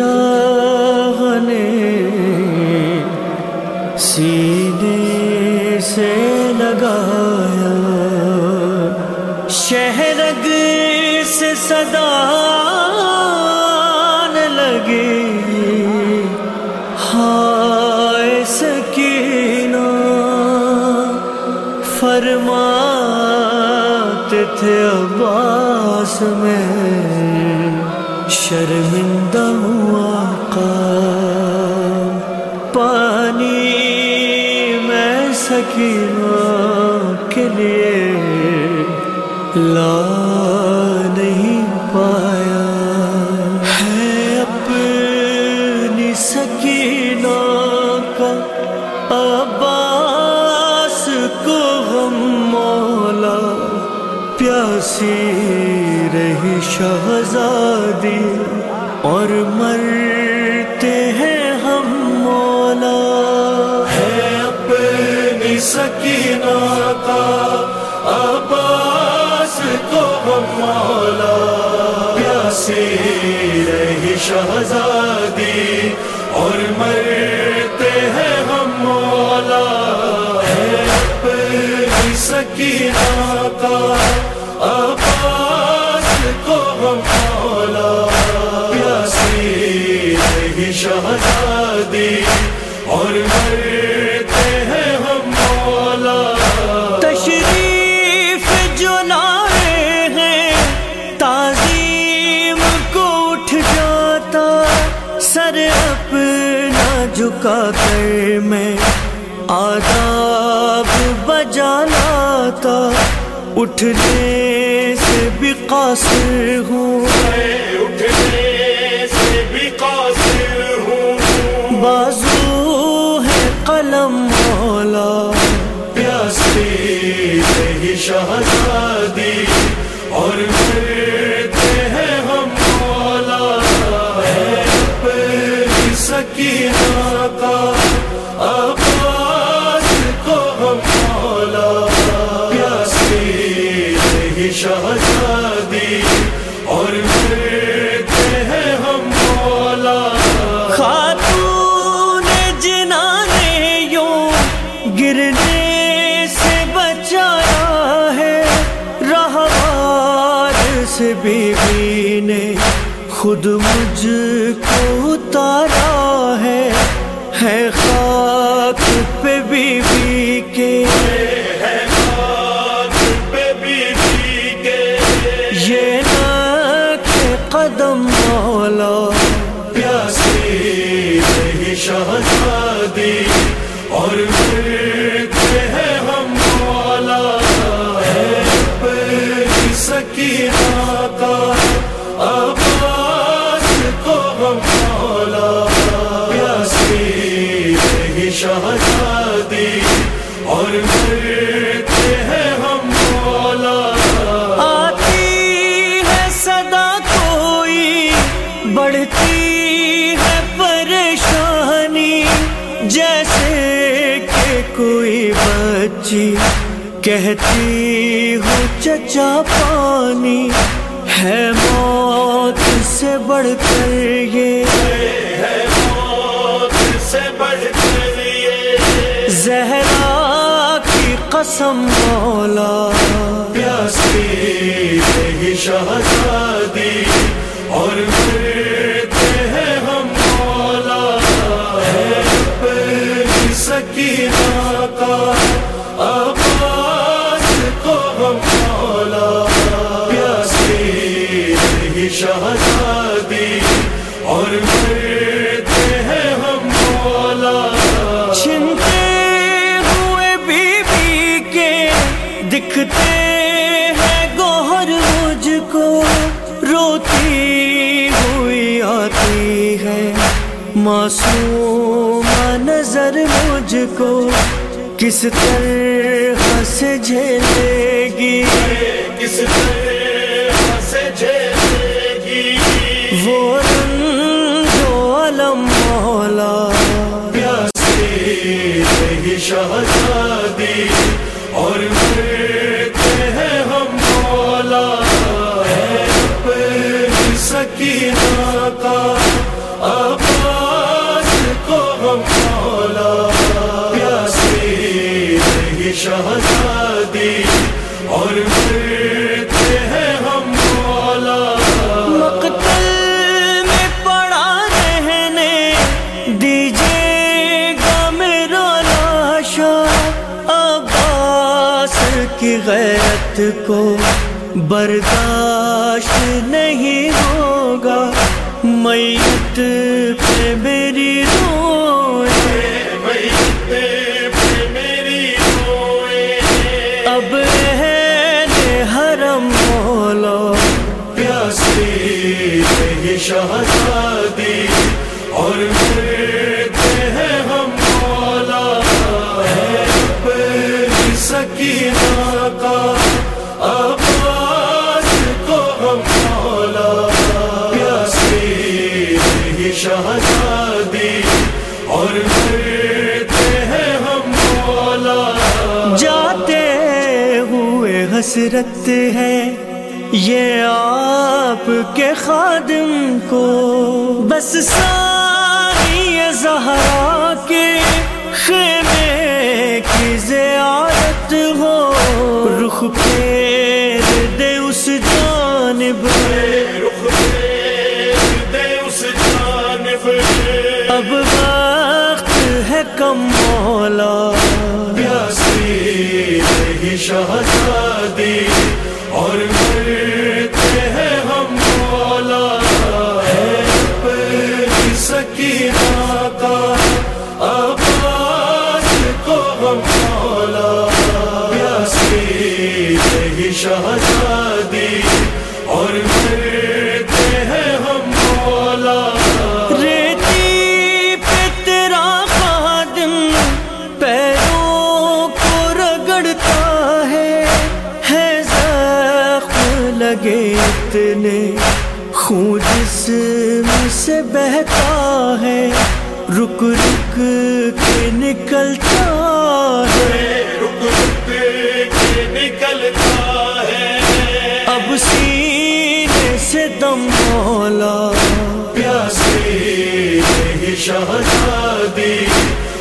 شاہ نے سینے سے لگایا شہرگ سے صدا لگے ہائے سکینہ فرماتے تھے عباس میں شرمندہ ہوا پانی میں سکینہ کے لیے لا نہیں پایا۔ ہے اپنی سکینہ کا عباس کو غم مولا، پیاسی رہی شہزادی اور مرتے ہیں ہم مولا۔ ہے اپنی سکینہ کا عباس کو ہم مولا۔ پیاسی رہی شہزادی اور مرتے اپنا کر میں آداب بجا لاتا اٹھنے سے بھی قاصر ہوں۔ اٹھنے سے بھی قاصر ہوں بازو ہے قلم مولا۔ پیاسی رہی شہزادی گرنے سے بچایا ہے رہوار سے بیوی نے خود مجھ کو اتارا ہے۔ ہے خاک پہ بیوی کے کے۔ یہ نہ کہ قدم مولا۔ پیاسی شہزادی اور شہزادی اور مرتے ہیں ہم مولا۔ آتی ہے صدا کوئی، بڑھتی ہے پریشانی۔ جیسے کہ کوئی بچی کہتی ہو، چچا پانی ہے موت سے بڑھ کر یہ۔ ہے موت سے بڑھ کر زہرا کی قسم مولا۔ پیاسی رہی شہزادی اور مرتے ہیں ہم مولا۔ ہے اپنی سکینہ کا عباس کو ہم مولا۔ پیاسی رہی شہزادی آتی ہے۔ معصوم نظر مجھ کو کس طرح سے جھیلے گی؟ کس طرح سے جھیلے گی؟ وہ علم مولا۔ پیاسی شہزادی۔ شہزادی اور مرتے ہیں ہم مولا۔ مقتل میں پڑا رہنے دیجیے گا میرا لاشا۔ عباس کی غیرت کو برداشت نہیں ہوگا۔ میت حسرت ہے یہ آپ کے خادم کو۔ بس ساری زہرا کے خیمے کی زیارت ہو۔ رخ پھیر دے اس جانب۔ اب وقت ہے کم مولا۔ شہزادی اور مرتے ہیں رک رک کے نکلتا ہے۔ رک رک کے نکلتا ہے اب سینے سے دم مولا۔ پیاسی رہی شہزادی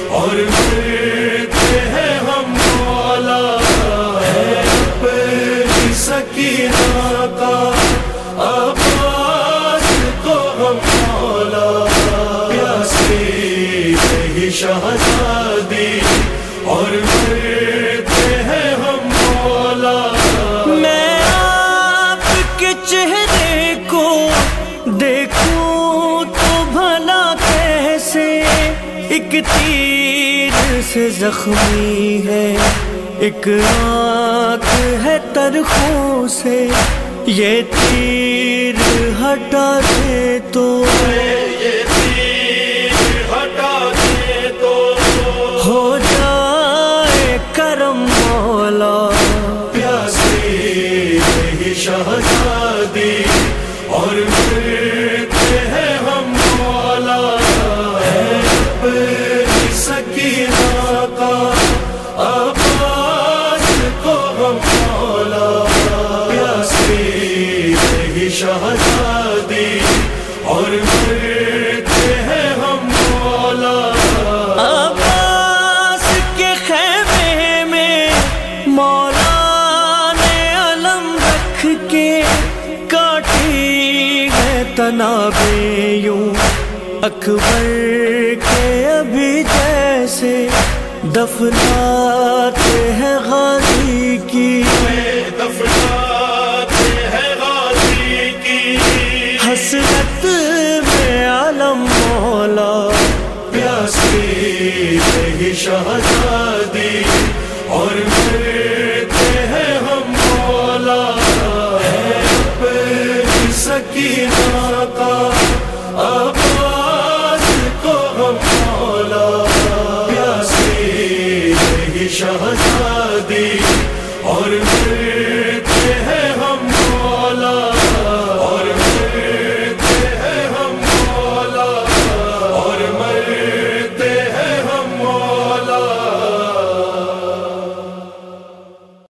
اور مرتے ہیں ہم مولا۔ ہے اپنی سکینہ کا بھلا کیسے؟ ایک تیر سے زخمی ہے، ایک آنکھ ہے ترخوں سے۔ یہ تیر ہٹا دے تو۔ ہے تنابیں یوں اکبر کے ابھی جیسے دفناتے ہیں غازی کی۔ دفناتے ہیں غازی کی حسرت میں علم مولا پیاسی رہی شہزادی۔ شہزاد